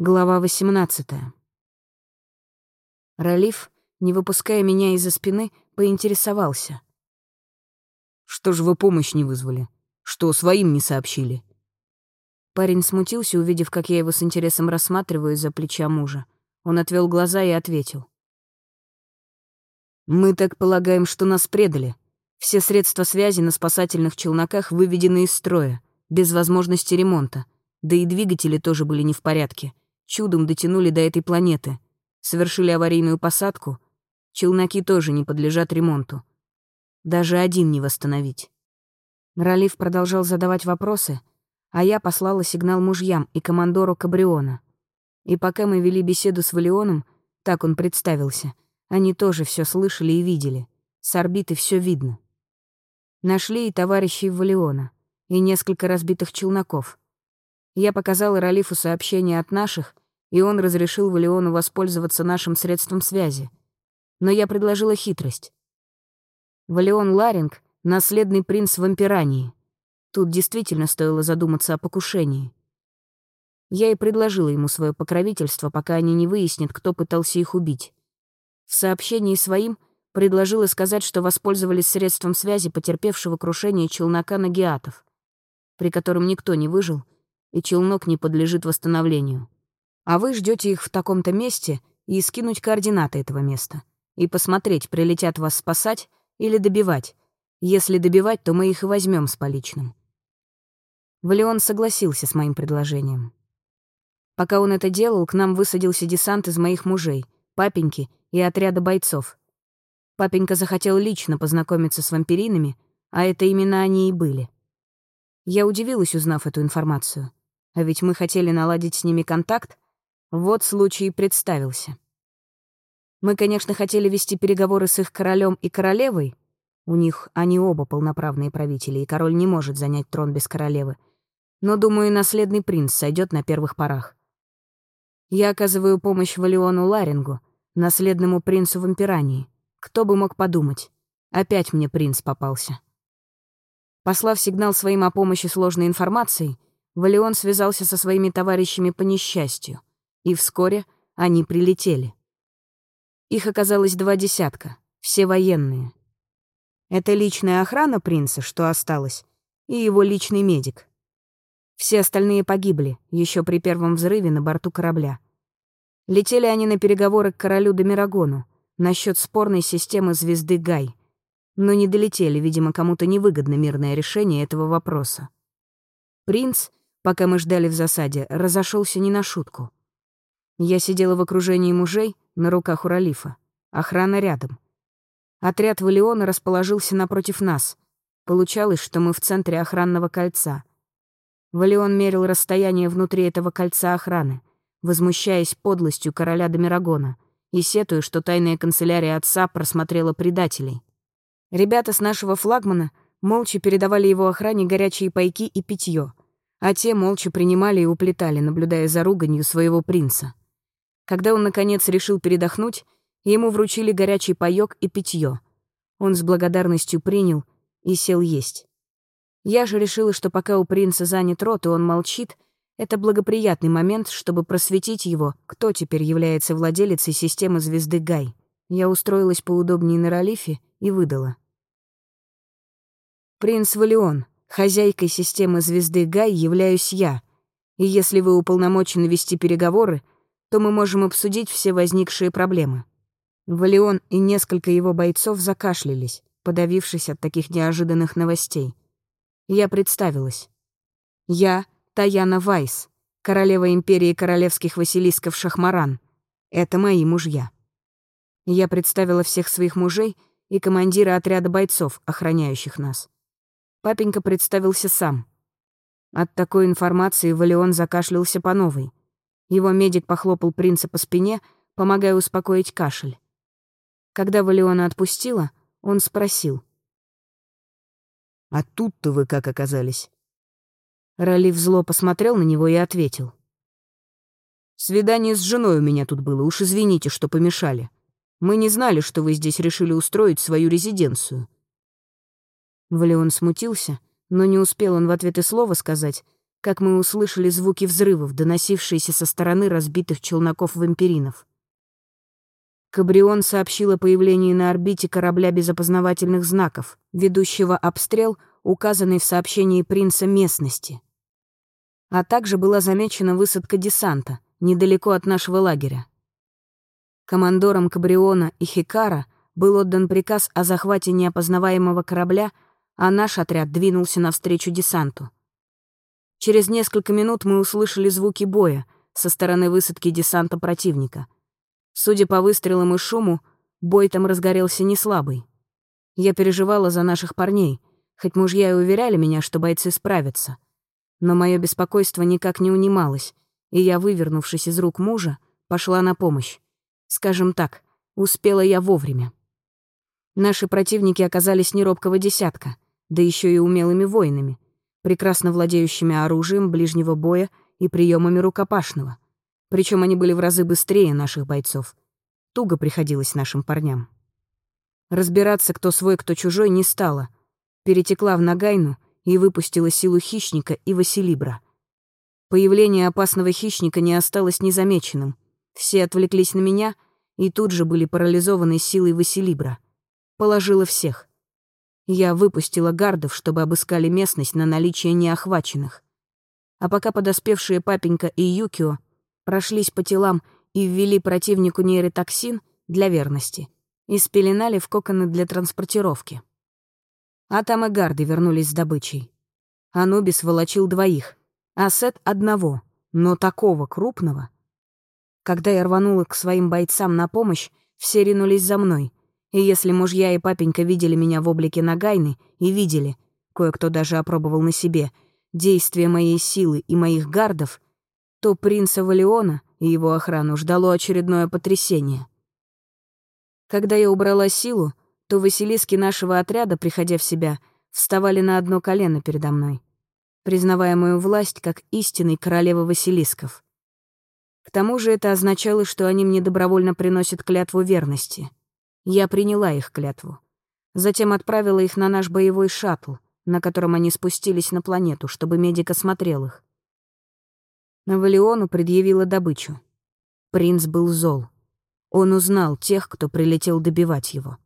Глава 18. Ралиф, не выпуская меня из-за спины, поинтересовался. «Что ж вы помощь не вызвали? Что, своим не сообщили?» Парень смутился, увидев, как я его с интересом рассматриваю из-за плеча мужа. Он отвел глаза и ответил. «Мы так полагаем, что нас предали. Все средства связи на спасательных челноках выведены из строя, без возможности ремонта. Да и двигатели тоже были не в порядке чудом дотянули до этой планеты, совершили аварийную посадку, челноки тоже не подлежат ремонту. Даже один не восстановить. Ралиф продолжал задавать вопросы, а я послала сигнал мужьям и командору Кабриона. И пока мы вели беседу с Валионом, так он представился, они тоже все слышали и видели. С орбиты все видно. Нашли и товарищей Валиона, и несколько разбитых челноков. Я показала Ралифу сообщение от наших, и он разрешил Валиону воспользоваться нашим средством связи. Но я предложила хитрость. Валион Ларинг — наследный принц Вампирании. Тут действительно стоило задуматься о покушении. Я и предложила ему свое покровительство, пока они не выяснят, кто пытался их убить. В сообщении своим предложила сказать, что воспользовались средством связи потерпевшего крушение челнока Нагиатов, при котором никто не выжил — и челнок не подлежит восстановлению. А вы ждете их в таком-то месте и скинуть координаты этого места. И посмотреть, прилетят вас спасать или добивать. Если добивать, то мы их и возьмем с поличным. Валион согласился с моим предложением. Пока он это делал, к нам высадился десант из моих мужей, папеньки и отряда бойцов. Папенька захотел лично познакомиться с вампиринами, а это именно они и были. Я удивилась, узнав эту информацию. А ведь мы хотели наладить с ними контакт. Вот случай представился. Мы, конечно, хотели вести переговоры с их королем и королевой. У них они оба полноправные правители, и король не может занять трон без королевы. Но, думаю, наследный принц сойдет на первых порах. Я оказываю помощь Валиону Ларингу, наследному принцу Вампирании. Кто бы мог подумать. Опять мне принц попался. Послав сигнал своим о помощи сложной информацией, Валион связался со своими товарищами по несчастью, и вскоре они прилетели. Их оказалось два десятка, все военные. Это личная охрана принца, что осталось, и его личный медик. Все остальные погибли, еще при первом взрыве на борту корабля. Летели они на переговоры к королю Домирагону насчет спорной системы звезды Гай, но не долетели, видимо, кому-то невыгодно мирное решение этого вопроса. Принц пока мы ждали в засаде, разошелся не на шутку. Я сидела в окружении мужей на руках у Ралифа. Охрана рядом. Отряд Валиона расположился напротив нас. Получалось, что мы в центре охранного кольца. Валион мерил расстояние внутри этого кольца охраны, возмущаясь подлостью короля Домирагона и сетуя, что тайная канцелярия отца просмотрела предателей. Ребята с нашего флагмана молча передавали его охране горячие пайки и питье, а те молча принимали и уплетали, наблюдая за руганью своего принца. Когда он, наконец, решил передохнуть, ему вручили горячий паёк и питье. Он с благодарностью принял и сел есть. Я же решила, что пока у принца занят рот и он молчит, это благоприятный момент, чтобы просветить его, кто теперь является владелицей системы звезды Гай. Я устроилась поудобнее на ролифе и выдала. «Принц Валион, Хозяйкой системы звезды Гай являюсь я, и если вы уполномочены вести переговоры, то мы можем обсудить все возникшие проблемы». Валион и несколько его бойцов закашлялись, подавившись от таких неожиданных новостей. Я представилась. Я Таяна Вайс, королева империи королевских василисков Шахмаран. Это мои мужья. Я представила всех своих мужей и командира отряда бойцов, охраняющих нас. Папенька представился сам. От такой информации Валион закашлялся по новой. Его медик похлопал принца по спине, помогая успокоить кашель. Когда Валиона отпустила, он спросил. «А тут-то вы как оказались?» Ралиф зло посмотрел на него и ответил. «Свидание с женой у меня тут было, уж извините, что помешали. Мы не знали, что вы здесь решили устроить свою резиденцию. Валион смутился, но не успел он в ответ и слова сказать, как мы услышали звуки взрывов, доносившиеся со стороны разбитых челноков-вампиринов. Кабрион сообщил о появлении на орбите корабля без опознавательных знаков, ведущего обстрел, указанный в сообщении принца местности. А также была замечена высадка десанта, недалеко от нашего лагеря. Командорам Кабриона и Хикара был отдан приказ о захвате неопознаваемого корабля, а наш отряд двинулся навстречу десанту. Через несколько минут мы услышали звуки боя со стороны высадки десанта противника — Судя по выстрелам и шуму, бой там разгорелся не слабый. Я переживала за наших парней, хоть мужья и уверяли меня, что бойцы справятся. Но мое беспокойство никак не унималось, и я, вывернувшись из рук мужа, пошла на помощь. Скажем так, успела я вовремя. Наши противники оказались неробкого десятка, да еще и умелыми воинами, прекрасно владеющими оружием ближнего боя и приемами рукопашного — причем они были в разы быстрее наших бойцов. Туго приходилось нашим парням. Разбираться, кто свой, кто чужой, не стало. Перетекла в Нагайну и выпустила силу хищника и Василибра. Появление опасного хищника не осталось незамеченным. Все отвлеклись на меня и тут же были парализованы силой Василибра. Положила всех. Я выпустила гардов, чтобы обыскали местность на наличие неохваченных. А пока подоспевшие папенька и Юкио прошлись по телам и ввели противнику нейротоксин для верности и спеленали в коконы для транспортировки. А там и гарды вернулись с добычей. Анубис волочил двоих, а Сет — одного, но такого крупного. Когда я рванула к своим бойцам на помощь, все ринулись за мной, и если мужья и папенька видели меня в облике Нагайны и видели, кое-кто даже опробовал на себе, действия моей силы и моих гардов — то принца Валиона и его охрану ждало очередное потрясение. Когда я убрала силу, то Василиски нашего отряда, приходя в себя, вставали на одно колено передо мной, признавая мою власть как истинной королевы Василисков. К тому же это означало, что они мне добровольно приносят клятву верности. Я приняла их клятву. Затем отправила их на наш боевой шаттл, на котором они спустились на планету, чтобы медик осмотрел их. Навалиону предъявила добычу. Принц был зол. Он узнал тех, кто прилетел добивать его.